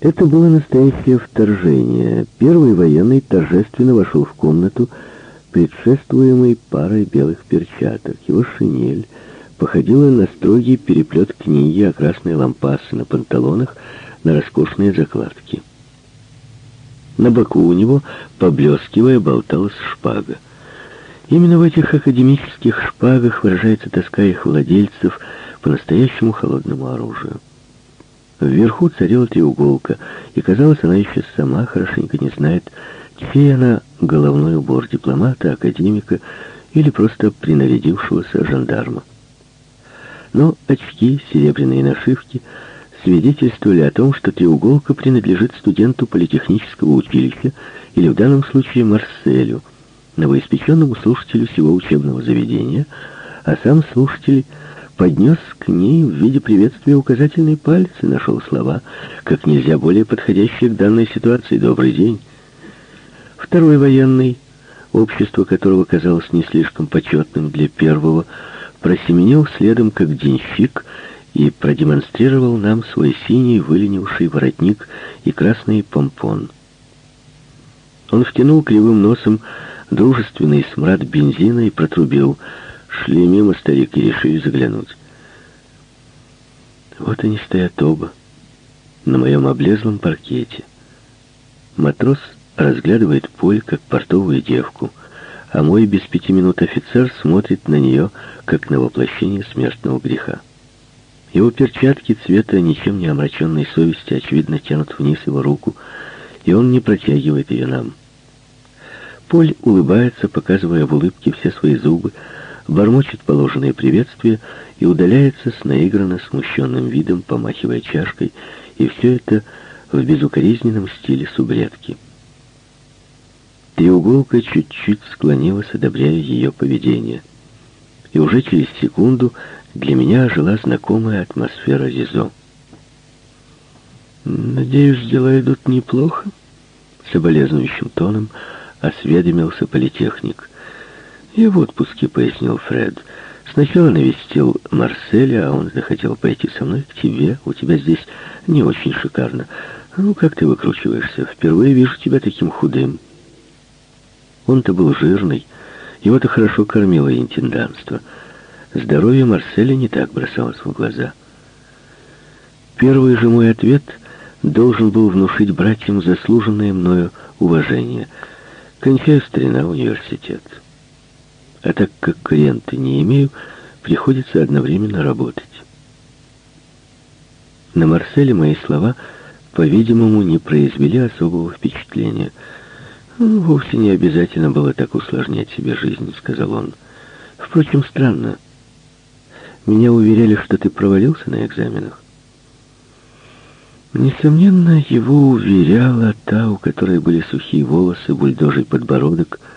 Это было настоящее вторжение. Первый военный торжественно вошел в комнату, предшествуемый парой белых перчаток. Его шинель походила на строгий переплет книги, а красные лампасы на панталонах на роскошные закладки. На боку у него, поблескивая, болталась шпага. Именно в этих академических шпагах выражается тоска их владельцев по-настоящему холодному оружию. Вверху царила треуголка, и, казалось, она еще сама хорошенько не знает, чей она головной убор дипломата, академика или просто принарядившегося жандарма. Но очки, серебряные нашивки свидетельствовали о том, что треуголка принадлежит студенту политехнического училища или в данном случае Марселю, новоиспеченному слушателю всего учебного заведения, а сам слушатель поднес к ней в виде приветствия указательные пальцы, нашел слова, как нельзя более подходящие к данной ситуации «добрый день». Второй военный, общество которого казалось не слишком почетным для первого, просеменил следом как денщик и продемонстрировал нам свой синий выленивший воротник и красный помпон. Он втянул кривым носом дружественный смрад бензина и протрубил — Шли мимо старик и решили заглянуть. Вот они стоят оба на моем облезлом паркете. Матрос разглядывает Поль как портовую девку, а мой без пяти минут офицер смотрит на нее, как на воплощение смертного греха. Его перчатки цвета ничем не омраченной совести очевидно тянут вниз его руку, и он не протягивает ее нам. Поль улыбается, показывая в улыбке все свои зубы, бормочет положенные приветствия и удаляется с наигранно смущенным видом, помахивая чашкой, и все это в безукоризненном стиле субредки. Треуголка чуть-чуть склонилась, одобряя ее поведение. И уже через секунду для меня жила знакомая атмосфера Ризо. «Надеюсь, дела идут неплохо?» Соболезнующим тоном осведомился политехник. «Я в отпуске», — пояснил Фред. «Сначала навестил Марселя, а он захотел пойти со мной к тебе. У тебя здесь не очень шикарно. Ну, как ты выкручиваешься? Впервые вижу тебя таким худым». Он-то был жирный. Его-то хорошо кормило интенданство. Здоровье Марселя не так бросалось в глаза. Первый же мой ответ должен был внушить братьям заслуженное мною уважение. Кончаю старина университет. А так как ренты не имею, приходится одновременно работать. На Марселе мои слова, по-видимому, не произвели особого впечатления. «Ну, «Вовсе не обязательно было так усложнять себе жизнь», — сказал он. «Впрочем, странно. Меня уверяли, что ты провалился на экзаменах». Несомненно, его уверяла та, у которой были сухие волосы, бульдожий подбородок —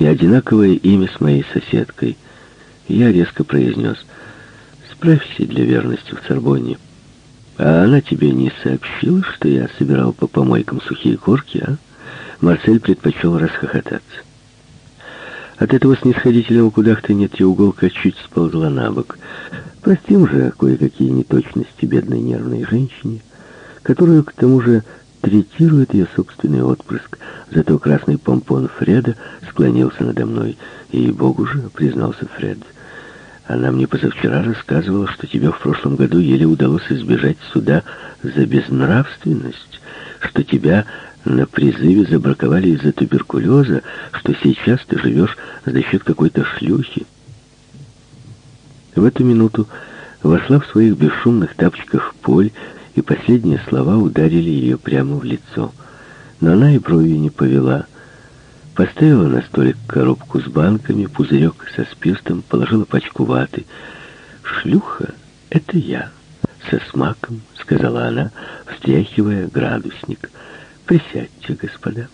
и одинаковое имя с моей соседкой. Я резко произнес, «Справься для верности в Царбоне». «А она тебе не сообщила, что я собирал по помойкам сухие корки, а?» Марсель предпочел расхохотаться. От этого снисходительного кудахтанья треуголка чуть сползла на бок. Простим же кое-какие неточности бедной нервной женщине, которую, к тому же, третирует ее собственный отпрыск. Зато красный помпон Фреда склонился надо мной. И богу же, признался Фред, она мне позавчера рассказывала, что тебе в прошлом году еле удалось избежать суда за безнравственность, что тебя на призыве забраковали из-за туберкулеза, что сейчас ты живешь за счет какой-то шлюхи. В эту минуту вошла в своих бесшумных тапочках Поль и последние слова ударили ее прямо в лицо. Но она и бровью не повела. Поставила на столик коробку с банками, пузырек со спиртом, положила пачку ваты. «Шлюха — это я, со смаком», — сказала она, встряхивая градусник. «Присядьте, господа».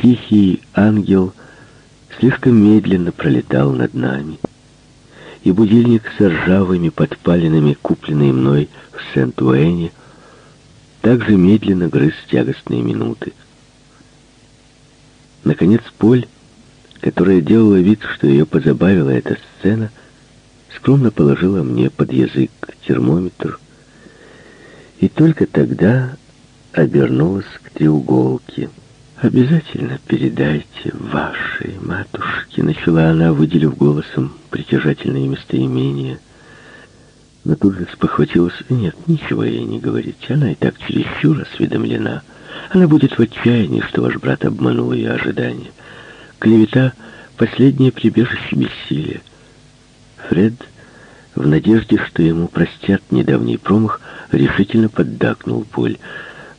Тихий ангел слишком медленно пролетал над нами и будильник с ржавыми подпалинами, купленный мной в Сент-Уэне, также медленно грыз тягостные минуты. Наконец Поль, которая делала вид, что ее позабавила эта сцена, скромно положила мне под язык термометр И только тогда обернулась к треуголке. «Обязательно передайте вашей матушке», — начала она, выделив голосом притяжательное местоимение. Но тут же спохватилась, «Нет, ничего ей не говорить, она и так чересчур осведомлена. Она будет в отчаянии, что ваш брат обманул ее ожидания. Клевета — последнее прибежище бессилия». Фред, в надежде, что ему простят недавний промах, решительно поддакнул Поль —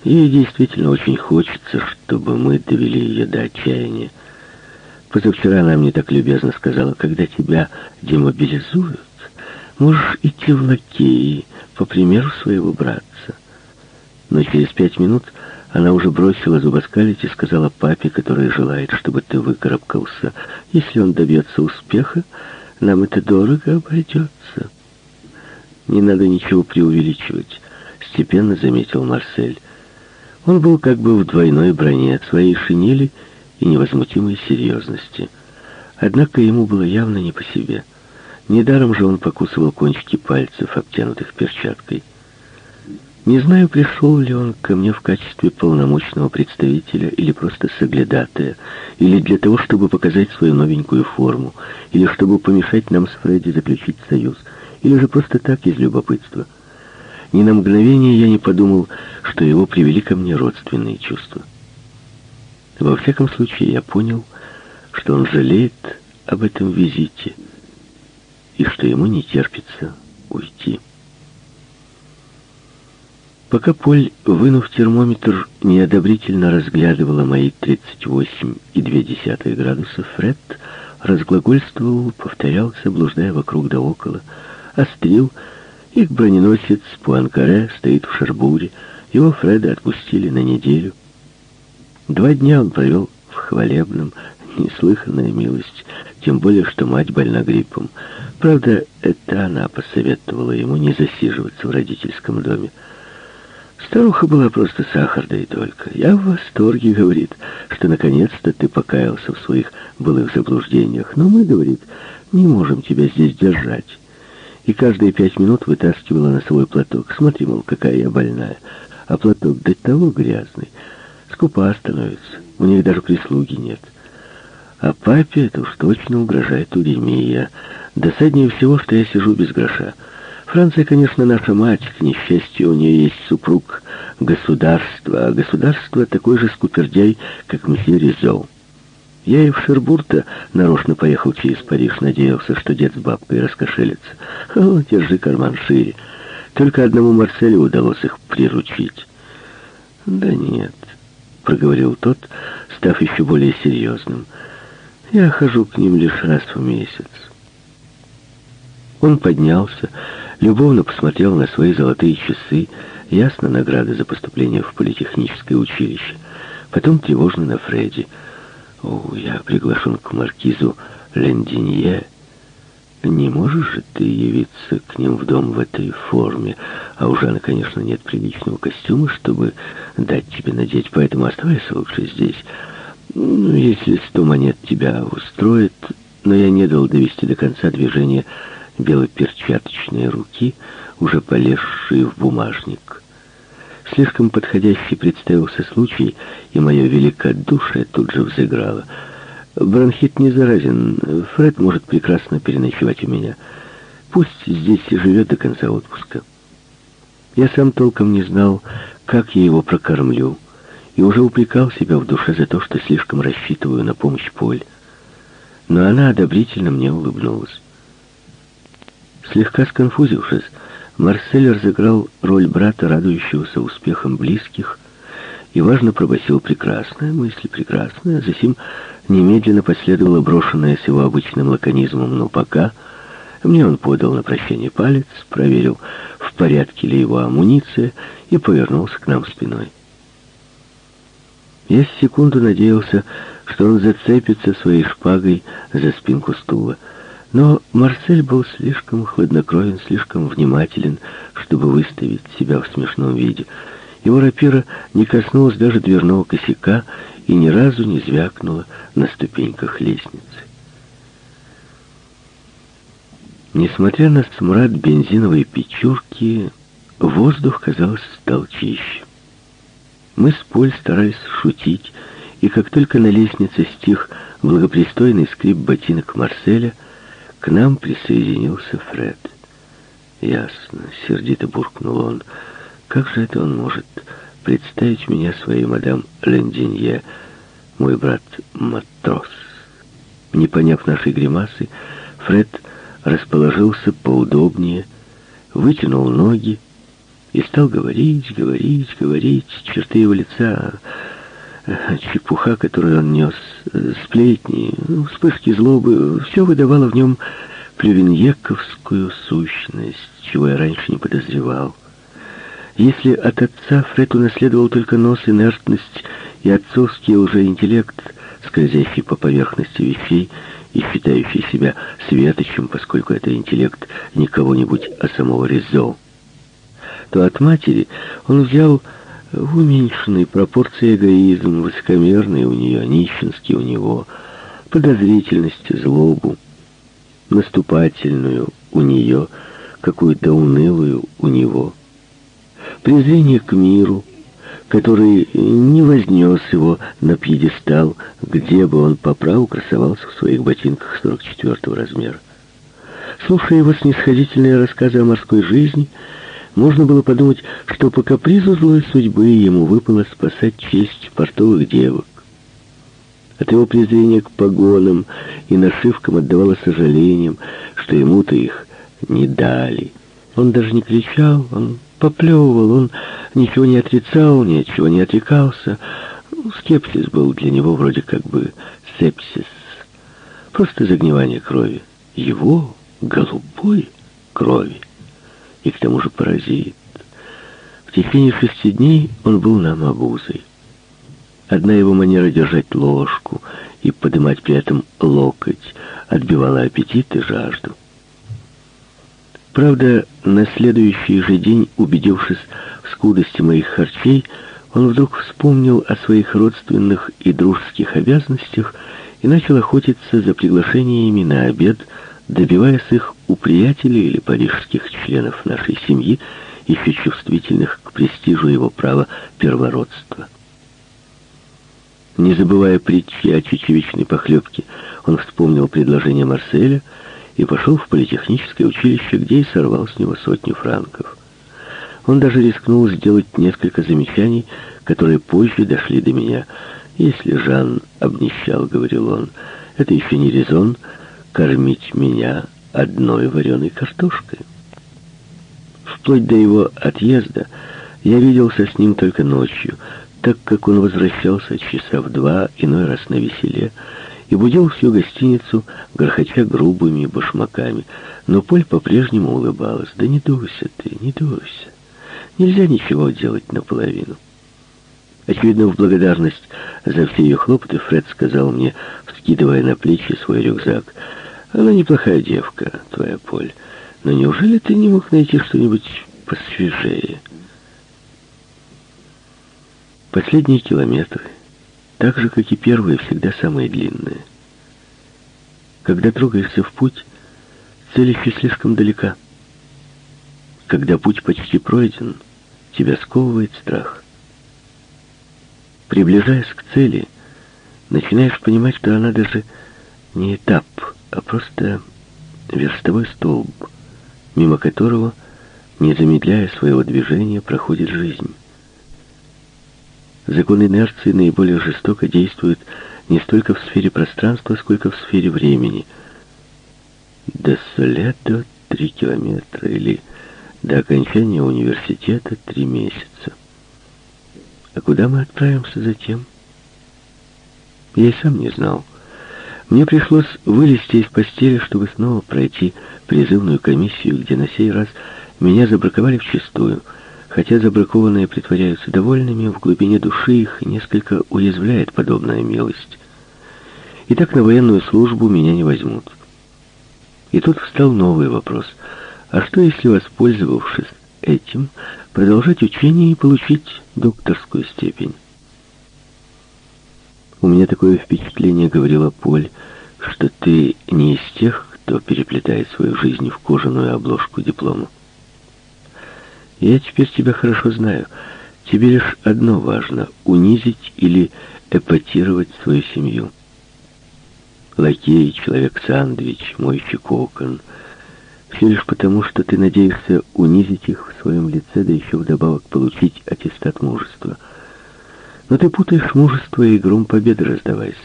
Ей действительно очень хочется, чтобы мы довели ее до отчаяния. Позавчера она мне так любезно сказала, когда тебя демобилизуют, можешь идти в лакеи, по примеру своего братца. Но через пять минут она уже бросила зубоскалить и сказала папе, который желает, чтобы ты выкарабкался. Если он добьется успеха, нам это дорого обойдется. Не надо ничего преувеличивать, степенно заметил Марсель. Он был как бы в двойной броне от своей шинели и невозмутимой серьезности. Однако ему было явно не по себе. Недаром же он покусывал кончики пальцев, обтянутых перчаткой. Не знаю, пришел ли он ко мне в качестве полномочного представителя или просто соглядатая, или для того, чтобы показать свою новенькую форму, или чтобы помешать нам с Фредди заключить союз, или же просто так из любопытства — ни на мгновение я не подумал, что его привели ко мне родственные чувства. Во всяком случае, я понял, что он жалеет об этом визите и что ему не терпится уйти. Пока Поль, вынув термометр, неодобрительно разглядывала мои 38,2 градуса, Фред разглагольствовал, повторялся, блуждая вокруг да около, острил, их броненосец Пуанкаре стоит в Шербуре. Его Фреда отпустили на неделю. Два дня он провел в хвалебном, неслыханная милость, тем более, что мать больна гриппом. Правда, это она посоветовала ему не засиживаться в родительском доме. Старуха была просто сахарной только. Я в восторге, говорит, что наконец-то ты покаялся в своих былых заблуждениях. Но мы, говорит, не можем тебя здесь держать и каждые пять минут вытаскивала носовой платок. Смотри, мол, какая я больная. А платок до того грязный. Скупа становится. У них даже прислуги нет. А папе это уж точно угрожает уремия. Досаднее всего, что я сижу без гроша. Франция, конечно, наша мать, к несчастью, у нее есть супруг государства, а государство такой же скупердяй, как месье Ризо. Я и в Шербурта нарочно поехал через Париж, надеялся, что дед с бабкой раскошелится. О, держи карман шире. Только одному Марселю удалось их приручить. Да нет, проговорил тот, став еще более серьезным. Я хожу к ним лишь раз в месяц. Он поднялся, любовно посмотрел на свои золотые часы, ясно награды за поступление в политехническое училище. Потом тревожно на Фредди. О, я приглашен к маркизу Лендинье. Не можешь же ты явиться к ним в дом в этой форме? А у Жана, конечно, нет приличного костюма, чтобы дать тебе надеть, поэтому оставайся лучше здесь. Ну, если сто монет тебя устроит, но я не дал довести до конца движения белоперчаточной руки, уже полезшей в бумажник. Слишком подходящий представился случай, и мое великодушие тут же взыграло. Бронхит не заразен. Фред может прекрасно переночевать у меня. Пусть здесь и живет до конца отпуска. Я сам толком не знал, как я его прокормлю, и уже упрекал себя в душе за то, что слишком рассчитываю на помощь Поль. Но она одобрительно мне улыбнулась. Слегка сконфузившись, Марсель разыграл роль брата, радующегося успехом близких, и важно пробасил прекрасная мысль, прекрасная, затем немедленно последовала брошенная с его обычным лаконизмом «но пока». Мне он подал на прощение палец, проверил, в порядке ли его амуниция, и повернулся к нам спиной. Я секунду надеялся, что он зацепится своей шпагой за спинку стула. Но Марсель был слишком хладнокровен, слишком внимателен, чтобы выставить себя в смешном виде. Его рапира не коснулась даже дверного косяка и ни разу не звякнула на ступеньках лестницы. Несмотря на смрад бензиновой печурки, воздух, казалось, стал чище. Мы с Поль старались шутить, и как только на лестнице стих благопристойный скрип ботинок Марселя, к нам присоединился Фред. «Ясно», — сердито буркнул он, — «как же это он может представить меня своей мадам Лендинье, мой брат матрос?» Не поняв нашей гримасы, Фред расположился поудобнее, вытянул ноги, и стал говорить, говорить, говорить. Черты его лица, чепуха, которую он нес, сплетни, ну, вспышки злобы, все выдавало в нем плювеньековскую сущность, чего я раньше не подозревал. Если от отца Фред унаследовал только нос, инертность и отцовский уже интеллект, скользящий по поверхности вещей и считающий себя светочем, поскольку это интеллект не кого-нибудь, а самого Ризо, то от матери он взял в уменьшенной пропорции эгоизм, высокомерный у нее, нищенский у него, подозрительность, злобу, наступательную у нее, какую-то унылую у него, презрение к миру, который не вознес его на пьедестал, где бы он по праву красовался в своих ботинках 44-го размера. Слушая его снисходительные рассказы о морской жизни, можно было подумать, что по капризу злой судьбы ему выпало спасать честь портовых девок. От его презрения к погонам и нашивкам отдавало сожалением, что ему-то их не дали. Он даже не кричал, он поплевывал, он ничего не отрицал, ни от чего не отрекался. Ну, скепсис был для него вроде как бы сепсис. Просто загнивание крови. Его голубой крови и к тому же паразит. В течение шести дней он был нам обузой. Одна его манера держать ложку и поднимать при этом локоть отбивала аппетит и жажду. Правда, на следующий же день, убедившись в скудости моих харчей, он вдруг вспомнил о своих родственных и дружеских обязанностях и начал охотиться за приглашениями на обед добиваясь их у приятелей или парижских членов нашей семьи, еще чувствительных к престижу его права первородства. Не забывая притчи о чечевичной похлебке, он вспомнил предложение Марселя и пошел в политехническое училище, где и сорвал с него сотню франков. Он даже рискнул сделать несколько замечаний, которые позже дошли до меня. «Если Жан обнищал, — говорил он, — это еще не резон, — кормить меня одной вареной картошкой. Вплоть до его отъезда я виделся с ним только ночью, так как он возвращался часа в два, иной раз на веселе, и будил всю гостиницу, грохоча грубыми башмаками. Но Поль по-прежнему улыбалась. «Да не дуйся ты, не дуйся. Нельзя ничего делать наполовину». Очевидно, в благодарность за все ее хлопоты Фред сказал мне, вскидывая на плечи свой рюкзак, она неплохая девка, твоя Поль. Но неужели ты не мог найти что-нибудь посвежее? Последние километры, так же, как и первые, всегда самые длинные. Когда трогаешься в путь, цель еще слишком далека. Когда путь почти пройден, тебя сковывает страх. Приближаясь к цели, начинаешь понимать, что она даже не этап, а просто верстовой столб, мимо которого, не замедляя своего движения, проходит жизнь. Закон инерции наиболее жестоко действует не столько в сфере пространства, сколько в сфере времени. До Солето три километра или до окончания университета три месяца. А куда мы отправимся затем? Я и сам не знал. Мне пришлось вылезти из постели, чтобы снова пройти призывную комиссию, где на сей раз меня забраковали вчистую. Хотя забракованные притворяются довольными, в глубине души их несколько уязвляет подобная милость. И так на военную службу меня не возьмут. И тут встал новый вопрос. А что, если, воспользовавшись этим, продолжать учение и получить докторскую степень? У меня такое впечатление, говорила Поль, что ты не из тех, кто переплетает свою жизнь в кожаную обложку диплома. Я теперь тебя хорошо знаю. Тебе лишь одно важно — унизить или эпатировать свою семью. Лакей, человек-сандвич, мойщик окон — все лишь потому, что ты надеешься унизить их в своем лице, да еще вдобавок получить аттестат мужества. Но ты путаешь мужество и гром победы раздавайся.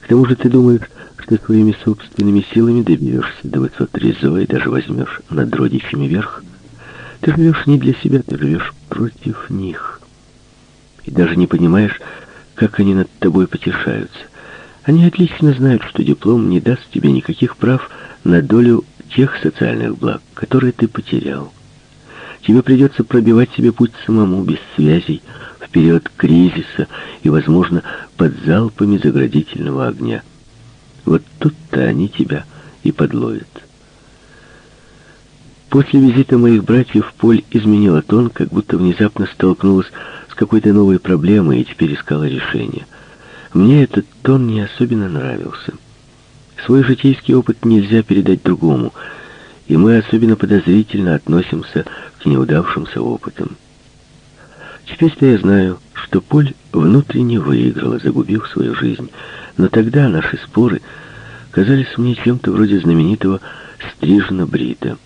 К тому же ты думаешь, что своими собственными силами доберешься до высот Ризо и даже возьмешь над родичами верх. Ты живешь не для себя, ты живешь против них. И даже не понимаешь, как они над тобой потешаются. Они отлично знают, что диплом не даст тебе никаких прав на долю тех социальных благ, которые ты потерял. Тебе придется пробивать себе путь самому, без связей, в период кризиса и, возможно, под залпами заградительного огня. Вот тут-то они тебя и подловят. После визита моих братьев Поль изменила тон, как будто внезапно столкнулась с какой-то новой проблемой и теперь искала решение. Мне этот тон не особенно нравился. Свой житейский опыт нельзя передать другому, и мы особенно подозрительно относимся к неудавшимся опытам. Теперь-то я знаю, что Поль внутренне выиграла, загубив свою жизнь, но тогда наши споры казались мне чем-то вроде знаменитого «стрижена брита».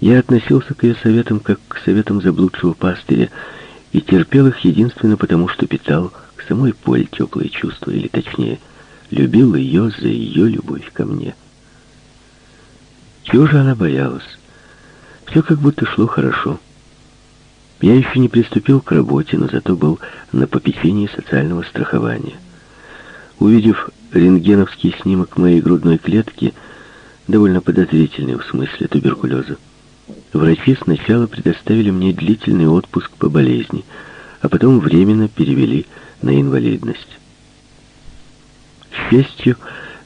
Я относился к ее советам как к советам заблудшего пастыря и терпел их единственно потому, что питал к самой Поль теплые чувства, или точнее – любил ее за ее любовь ко мне. Чего же она боялась? Все как будто шло хорошо. Я еще не приступил к работе, но зато был на попечении социального страхования. Увидев рентгеновский снимок моей грудной клетки, довольно подозрительный в смысле туберкулеза, врачи сначала предоставили мне длительный отпуск по болезни, а потом временно перевели на инвалидность. К счастью,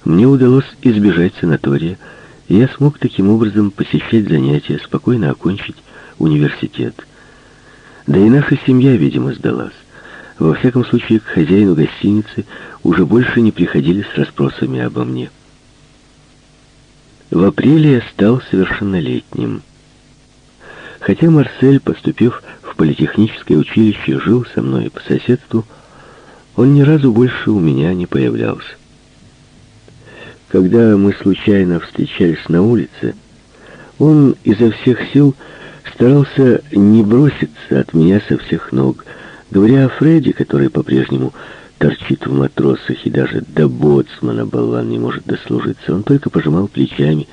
мне удалось избежать санатория, и я смог таким образом посещать занятия, спокойно окончить университет. Да и наша семья, видимо, сдалась. Во всяком случае, к хозяину гостиницы уже больше не приходили с расспросами обо мне. В апреле я стал совершеннолетним. Хотя Марсель, поступив в политехническое училище, жил со мной по соседству, он ни разу больше у меня не появлялся. Когда мы случайно встречались на улице, он изо всех сил старался не броситься от меня со всех ног, говоря о Фредди, который по-прежнему торчит в матросах и даже до боцмана болван не может дослужиться. Он только пожимал плечами,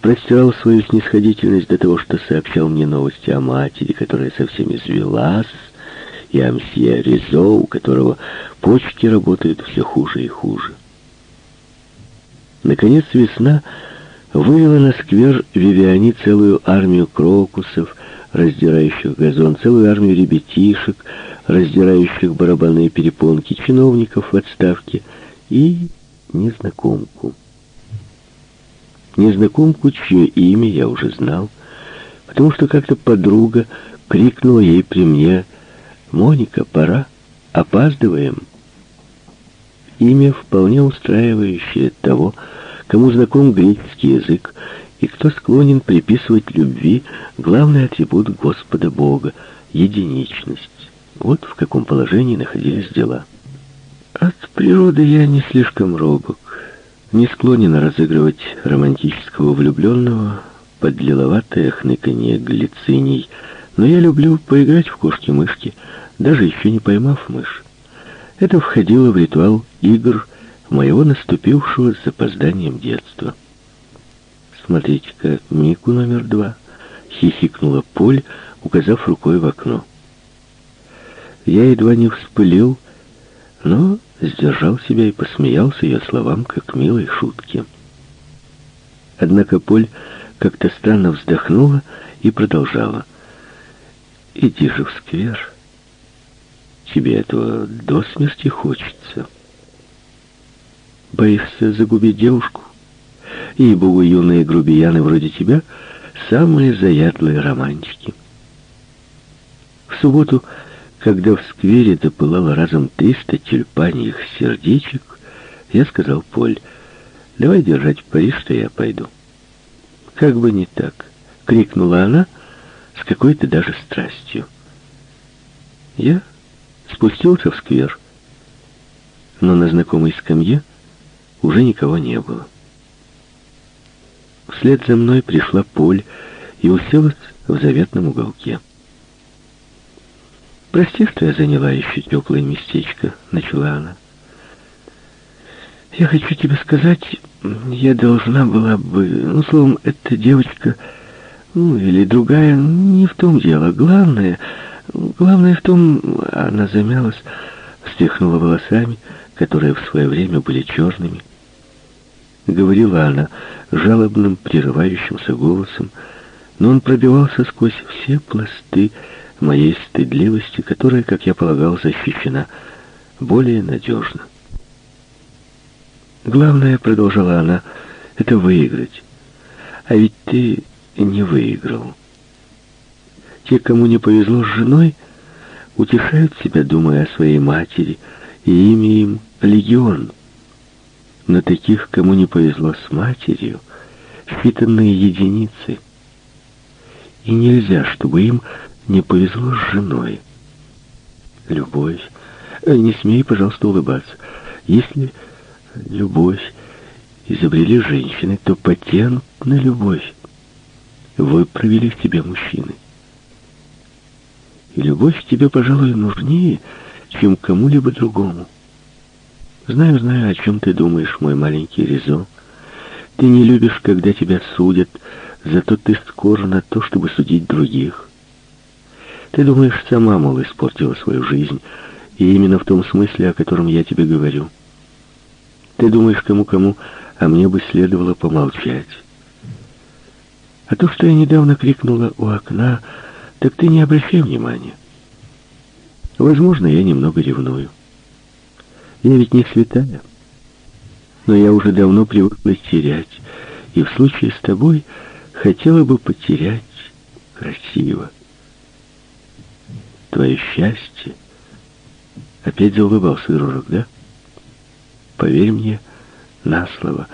простирал свою снисходительность до того, что сообщал мне новости о матери, которая совсем извелась, и о мсье Ризо, у которого почки работают все хуже и хуже. Наконец весна вывела на сквер Вивиани целую армию крокусов, раздирающих газон, целую армию ребятишек, раздирающих барабанные перепонки, чиновников в отставке и незнакомку. Незнакомку, чье имя я уже знал, потому что как-то подруга крикнула ей при мне «Моника, пора, опаздываем». Имя, вполне устраивающее того, кому знаком греческий язык и кто склонен приписывать любви главный атрибут Господа Бога — единичность. Вот в каком положении находились дела. От природы я не слишком робок, не склонен разыгрывать романтического влюбленного под лиловатое хныканье глициний, но я люблю поиграть в кошки-мышки, даже еще не поймав мышь. Это входило в ритуал игр моего наступившего с запозданием детства. «Смотрите-ка, Мику номер два», — хихикнула Поль, указав рукой в окно. Я едва не вспылил, но сдержал себя и посмеялся ее словам, как милой шутки. Однако Поль как-то странно вздохнула и продолжала. «Иди же в сквер. Тебе этого до смерти хочется». Боишься загубить девушку? Ей-богу, юные грубияны вроде тебя — самые заядлые романтики. В субботу, когда в сквере допылало разом триста тюльпаньих сердечек, я сказал Поль, давай держать пари, что я пойду. Как бы не так, крикнула она, с какой-то даже страстью. Я спустился в сквер, но на знакомой скамье уже никого не было. Вслед за мной пришла Поль и уселась в заветном уголке. «Прости, что я заняла еще теплое местечко», — начала она. «Я хочу тебе сказать, я должна была бы... Ну, словом, эта девочка, ну, или другая, не в том дело. Главное, главное в том...» Она замялась, встряхнула волосами, которые в свое время были черными. Говорила она жалобным, прерывающимся голосом, но он пробивался сквозь все пласты моей стыдливости, которая, как я полагал, защищена более надежно. Главное, продолжала она, это выиграть. А ведь ты не выиграл. Те, кому не повезло с женой, утешают себя, думая о своей матери, и имя им легион. Но таких, кому не повезло с матерью, считанные единицы. И нельзя, чтобы им не повезло с женой. Любовь. Э, не смей, пожалуйста, улыбаться. Если любовь изобрели женщины, то патент на любовь вы провели в тебе мужчины. И любовь тебе, пожалуй, нужнее, чем кому-либо другому. Знаю, знаю, о чем ты думаешь, мой маленький Резо. Ты не любишь, когда тебя судят, зато ты скоро на то, чтобы судить других. Ты думаешь, сама, мол, испортила свою жизнь, и именно в том смысле, о котором я тебе говорю. Ты думаешь, кому-кому, а мне бы следовало помолчать. А то, что я недавно крикнула у окна, так ты не обращай внимания. Возможно, я немного ревную. Я ведь не святая. Но я уже давно привыкла терять, и в случае с тобой хотела бы потерять красиво твое счастье. Опять заулыбался Ирожек, да? Поверь мне на слово.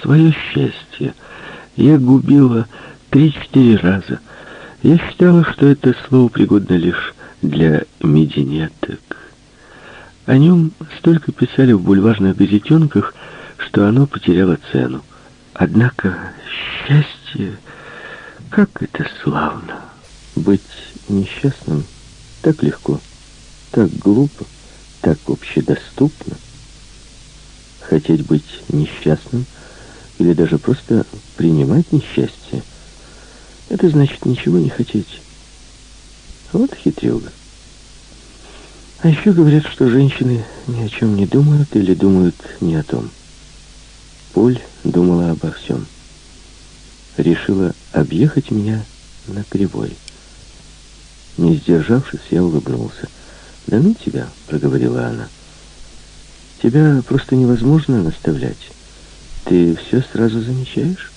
Свое счастье я губила три-четыре раза. Я считала, что это слово пригодно лишь для мединеток. О нем столько писали в бульварных газетенках, что оно потеряло цену. Однако счастье, как это славно! Быть несчастным так легко, так глупо, так общедоступно. Хотеть быть несчастным или даже просто принимать несчастье, это значит ничего не хотеть. Вот хитрюга. А еще говорят, что женщины ни о чем не думают или думают не о том. Поль думала обо всем. Решила объехать меня на кривой. Не сдержавшись, я улыбнулся. «Да ну тебя», — проговорила она. «Тебя просто невозможно наставлять. Ты все сразу замечаешь?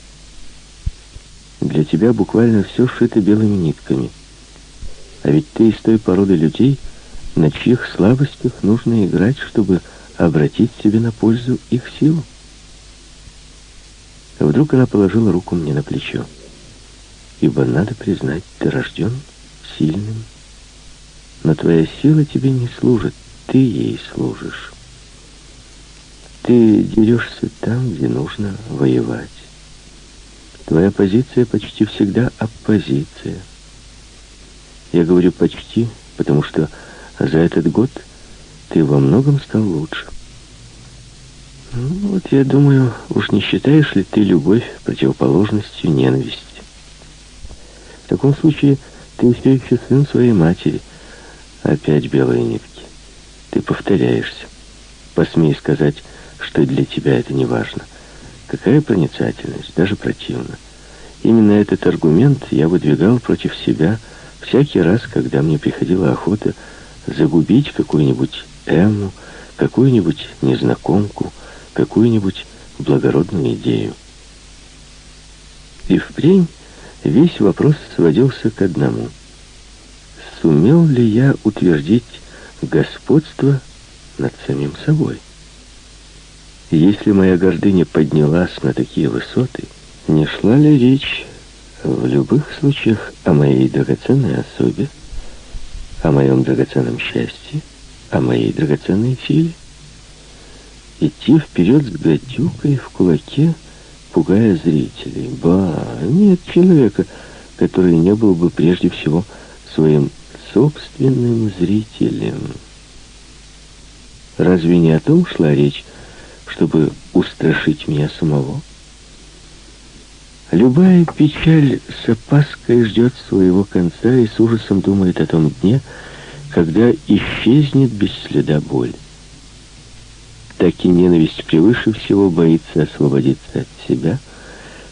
Для тебя буквально все шито белыми нитками. А ведь ты из той породы людей, на чьих слабостях нужно играть, чтобы обратить себе на пользу их силу. Вдруг она положила руку мне на плечо. Ибо, надо признать, ты рожден сильным. Но твоя сила тебе не служит, ты ей служишь. Ты дерешься там, где нужно воевать. Твоя позиция почти всегда оппозиция. Я говорю «почти», потому что за этот год ты во многом стал лучше. Ну, вот я думаю, уж не считаешь ли ты любовь противоположностью ненависти? В таком случае ты все еще сын своей матери. Опять белые нитки. Ты повторяешься. Посмей сказать, что для тебя это не важно. Какая проницательность, даже противно. Именно этот аргумент я выдвигал против себя всякий раз, когда мне приходила охота загубить какую-нибудь Эмму, какую-нибудь незнакомку, какую-нибудь благородную идею. И впрямь Весь вопрос сводился к одному. Сумел ли я утвердить господство над самим собой? Если моя гордыня поднялась на такие высоты, не шла ли речь В любых случаях о моей драгоценной особе, о моем драгоценном счастье, о моей драгоценной силе. Идти вперед с гадюкой в кулаке, пугая зрителей. Ба, нет человека, который не был бы прежде всего своим собственным зрителем. Разве не о том шла речь, чтобы устрашить меня самого? Любая печаль с опаской ждет своего конца и с ужасом думает о том дне, когда исчезнет без следа боль. Так и ненависть превыше всего боится освободиться от себя,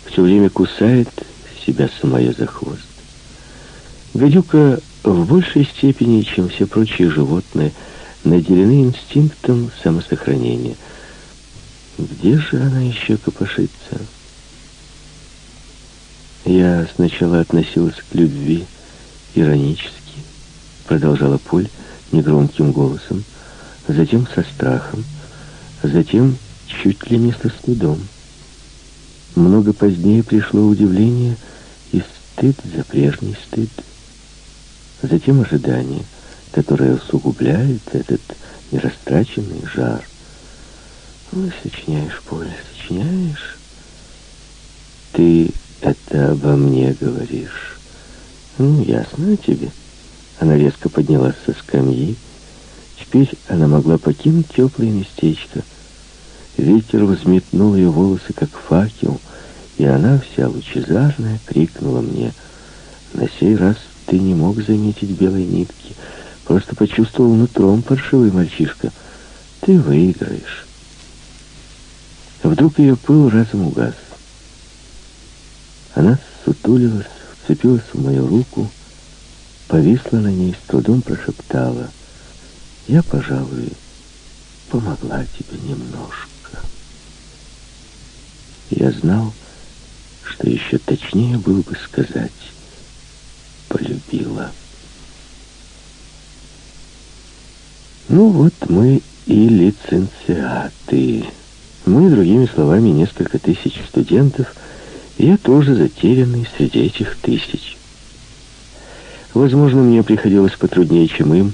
все время кусает себя самое за хвост. Гадюка в большей степени, чем все прочие животные, наделены инстинктом самосохранения. Где же она еще копошится? Я сначала относилась к любви иронически, продолжала Поль негромким голосом, затем со страхом, затем чуть ли не со стыдом. Много позднее пришло удивление и стыд за прежний стыд. Затем ожидание, которое усугубляет этот нерастраченный жар. Ну, сочиняешь, Поля, сочиняешь. Ты это обо мне говоришь. Ну, ясно тебе. Она резко поднялась со скамьи. Теперь она могла покинуть теплое местечко. Ветер взметнул ее волосы, как факел, и она, вся лучезарная, крикнула мне. На сей раз ты не мог заметить белой нитки, просто почувствовал нутром паршивый мальчишка. Ты выиграешь. Вдруг ее пыл разом угас. Она сутулилась, вцепилась в мою руку, повисла на ней, с трудом прошептала. «Я, пожалуй, помогла тебе немножко». Я знал, что еще точнее было бы сказать «полюбила». Ну вот мы и лицензиаты. Мы, другими словами, несколько тысяч студентов – я тоже затерянный среди этих тысяч. Возможно, мне приходилось потруднее, чем им,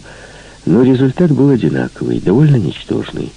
но результат был одинаковый, довольно ничтожный.